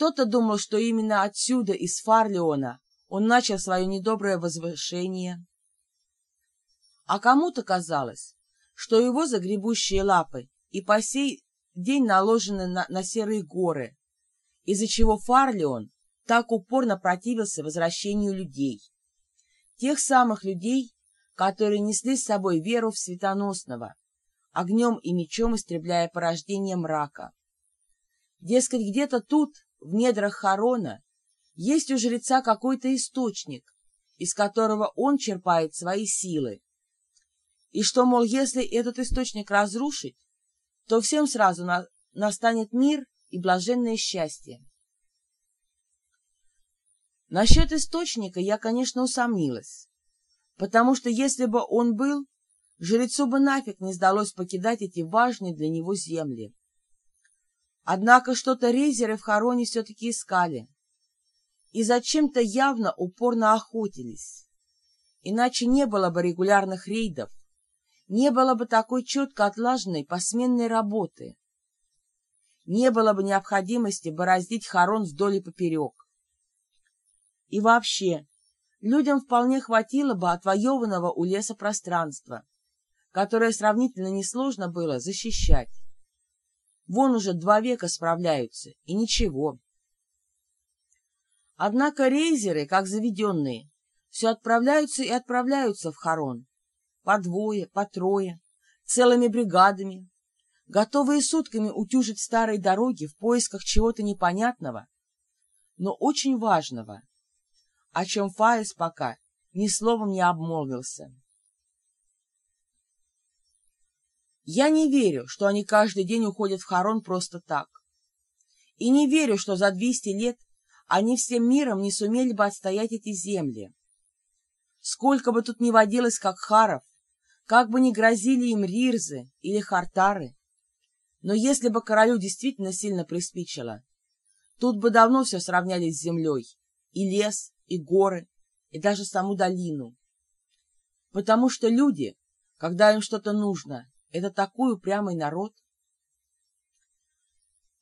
Кто-то думал, что именно отсюда, из Фарлеона, он начал свое недоброе возвышение. А кому-то казалось, что его загребущие лапы и по сей день наложены на, на серые горы, из-за чего Фарлеон так упорно противился возвращению людей. Тех самых людей, которые несли с собой веру в светоносного, огнем и мечом истребляя порождение мрака. Дескать, где-то тут, в недрах Харона, есть у жреца какой-то источник, из которого он черпает свои силы. И что, мол, если этот источник разрушить, то всем сразу на, настанет мир и блаженное счастье. Насчет источника я, конечно, усомнилась, потому что если бы он был, жрецу бы нафиг не сдалось покидать эти важные для него земли. Однако что-то рейзеры в Хороне все-таки искали и зачем-то явно упорно охотились. Иначе не было бы регулярных рейдов, не было бы такой четко отлаженной посменной работы, не было бы необходимости бороздить Харон вдоль и поперек. И вообще, людям вполне хватило бы отвоеванного у леса пространства, которое сравнительно несложно было защищать. Вон уже два века справляются, и ничего. Однако рейзеры, как заведенные, все отправляются и отправляются в Харон, по двое, по трое, целыми бригадами, готовые сутками утюжить старые дороги в поисках чего-то непонятного, но очень важного, о чем Фаис пока ни словом не обмолвился. Я не верю, что они каждый день уходят в Харон просто так. И не верю, что за двести лет они всем миром не сумели бы отстоять эти земли. Сколько бы тут ни водилось как харов, как бы ни грозили им рирзы или хартары. Но если бы королю действительно сильно приспичило, тут бы давно все сравняли с землей, и лес, и горы, и даже саму долину. Потому что люди, когда им что-то нужно, это такой упрямый народ.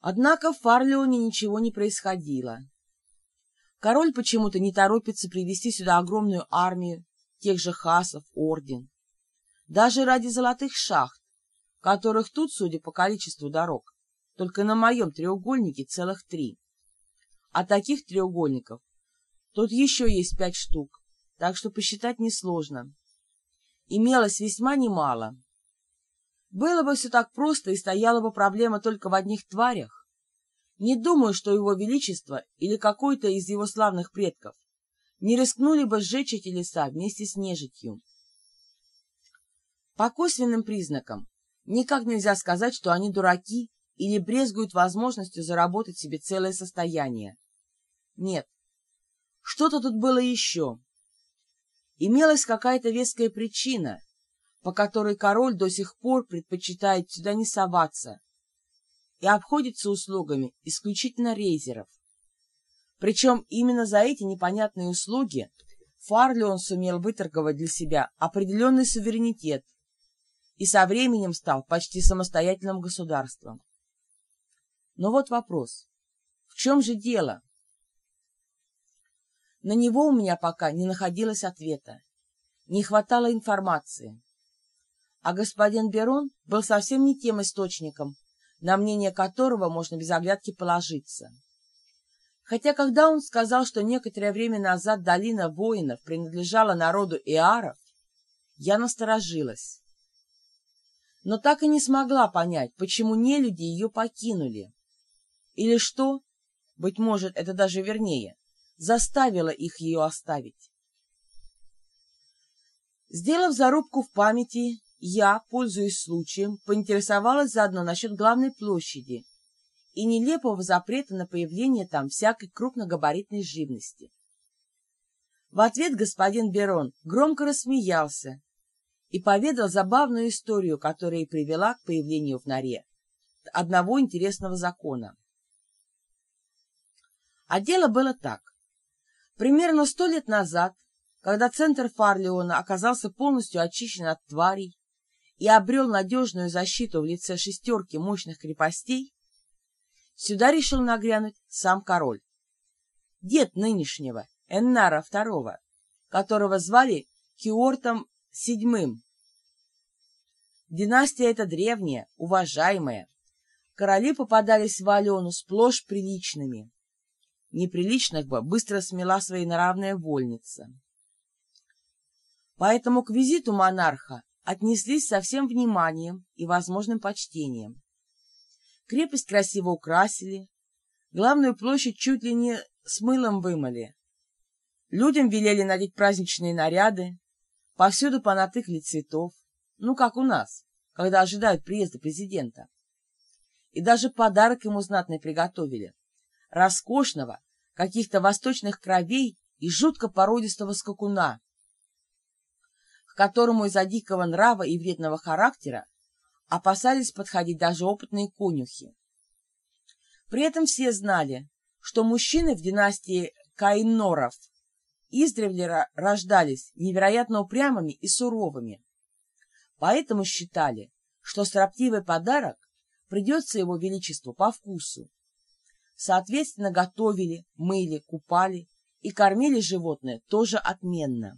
Однако в Фарлеоне ничего не происходило. Король почему-то не торопится привести сюда огромную армию тех же хасов, орден даже ради золотых шахт, которых тут, судя по количеству дорог, только на моем треугольнике целых три. А таких треугольников тут еще есть пять штук, так что посчитать несложно. Имелось весьма немало. Было бы все так просто, и стояла бы проблема только в одних тварях. Не думаю, что его величество или какой-то из его славных предков не рискнули бы сжечь эти леса вместе с нежитью. По косвенным признакам никак нельзя сказать, что они дураки или брезгуют возможностью заработать себе целое состояние. Нет, что-то тут было еще. Имелась какая-то веская причина, по которой король до сих пор предпочитает сюда не соваться и обходится услугами исключительно рейзеров. Причем именно за эти непонятные услуги Фарлион сумел выторговать для себя определенный суверенитет и со временем стал почти самостоятельным государством. Но вот вопрос. В чем же дело? На него у меня пока не находилось ответа. Не хватало информации. А господин Берон был совсем не тем источником, на мнение которого можно без оглядки положиться. Хотя когда он сказал, что некоторое время назад долина воинов принадлежала народу Иаров, я насторожилась но так и не смогла понять, почему нелюди ее покинули. Или что, быть может, это даже вернее, заставило их ее оставить. Сделав зарубку в памяти, я, пользуясь случаем, поинтересовалась заодно насчет главной площади и нелепого запрета на появление там всякой крупногабаритной живности. В ответ господин Берон громко рассмеялся и поведал забавную историю, которая и привела к появлению в норе одного интересного закона. А дело было так. Примерно сто лет назад, когда центр Фарлеона оказался полностью очищен от тварей и обрел надежную защиту в лице шестерки мощных крепостей, сюда решил нагрянуть сам король. Дед нынешнего, Эннара II, которого звали Киортом VII. Династия эта древняя, уважаемая. Короли попадались в Алену сплошь приличными. Неприличных бы быстро смела своенравная вольница. Поэтому к визиту монарха отнеслись со всем вниманием и возможным почтением. Крепость красиво украсили, главную площадь чуть ли не с мылом вымыли. Людям велели надеть праздничные наряды, повсюду понатыкли цветов, ну, как у нас, когда ожидают приезда президента. И даже подарок ему знатный приготовили. Роскошного, каких-то восточных кровей и жутко породистого скакуна, которому из-за дикого нрава и вредного характера опасались подходить даже опытные конюхи. При этом все знали, что мужчины в династии Кайноров издревле рождались невероятно упрямыми и суровыми. Поэтому считали, что строптивый подарок придется его величеству по вкусу. Соответственно, готовили, мыли, купали и кормили животное тоже отменно.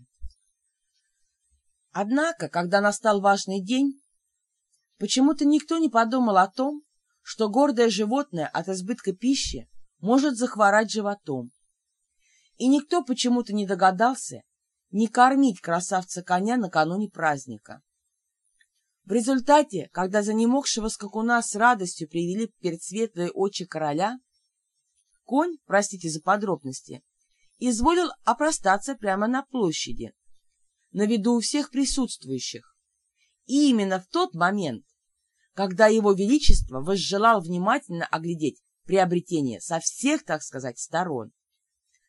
Однако, когда настал важный день, почему-то никто не подумал о том, что гордое животное от избытка пищи может захворать животом. И никто почему-то не догадался не кормить красавца-коня накануне праздника. В результате, когда занемогшего скакуна с радостью привели перед светлые очи короля, конь, простите за подробности, изволил опростаться прямо на площади, на виду у всех присутствующих. И именно в тот момент, когда его величество возжелал внимательно оглядеть приобретение со всех, так сказать, сторон.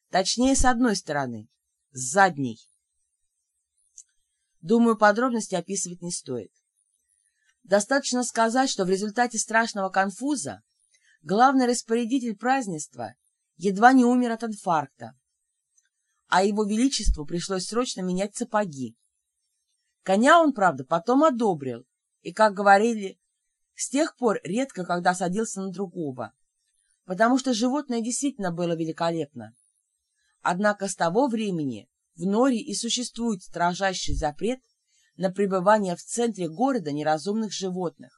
Точнее, с одной стороны, с задней. Думаю, подробности описывать не стоит. Достаточно сказать, что в результате страшного конфуза главный распорядитель празднества едва не умер от инфаркта, а его величеству пришлось срочно менять сапоги. Коня он, правда, потом одобрил, и, как говорили, с тех пор редко когда садился на другого, потому что животное действительно было великолепно. Однако с того времени в Норе и существует строжайший запрет на пребывание в центре города неразумных животных.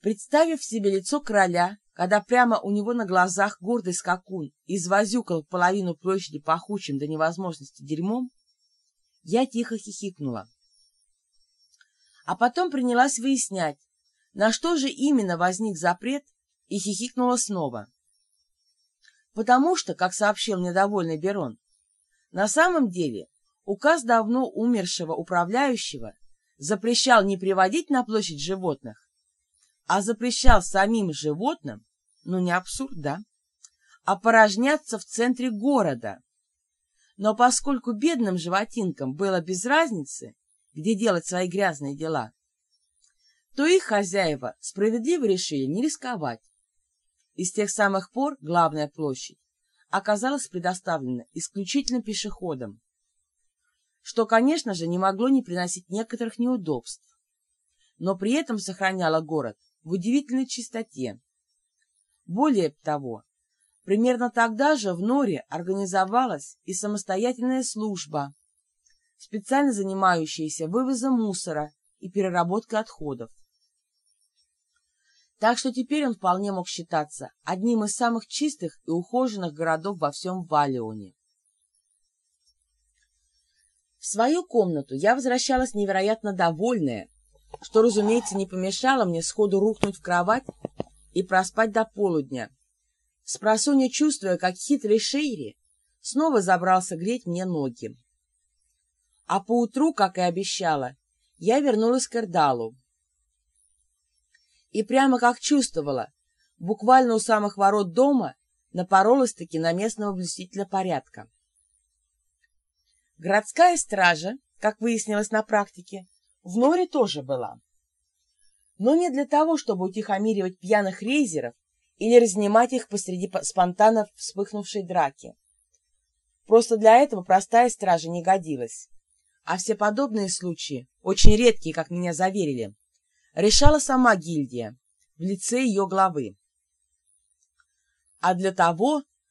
Представив себе лицо короля, когда прямо у него на глазах гордый скакун извозюкал половину площади пахучим до невозможности дерьмом, я тихо хихикнула. А потом принялась выяснять, на что же именно возник запрет, и хихикнула снова. Потому что, как сообщил мне довольный Берон, на самом деле Указ давно умершего управляющего запрещал не приводить на площадь животных, а запрещал самим животным, ну не абсурд, да, опорожняться в центре города. Но поскольку бедным животинкам было без разницы, где делать свои грязные дела, то их хозяева справедливо решили не рисковать. И с тех самых пор главная площадь оказалась предоставлена исключительно пешеходам что, конечно же, не могло не приносить некоторых неудобств, но при этом сохраняло город в удивительной чистоте. Более того, примерно тогда же в Норе организовалась и самостоятельная служба, специально занимающаяся вывозом мусора и переработкой отходов. Так что теперь он вполне мог считаться одним из самых чистых и ухоженных городов во всем Валионе. В свою комнату я возвращалась невероятно довольная, что, разумеется, не помешало мне сходу рухнуть в кровать и проспать до полудня, спросонья чувствуя, как хитрый Шейри снова забрался греть мне ноги. А поутру, как и обещала, я вернулась к Эрдалу. И прямо как чувствовала, буквально у самых ворот дома напоролась-таки на местного блюстителя порядка. Городская стража, как выяснилось на практике, в Норе тоже была. Но не для того, чтобы утихомиривать пьяных рейзеров или разнимать их посреди спонтанно вспыхнувшей драки. Просто для этого простая стража не годилась. А все подобные случаи, очень редкие, как меня заверили, решала сама гильдия, в лице ее главы. А для того,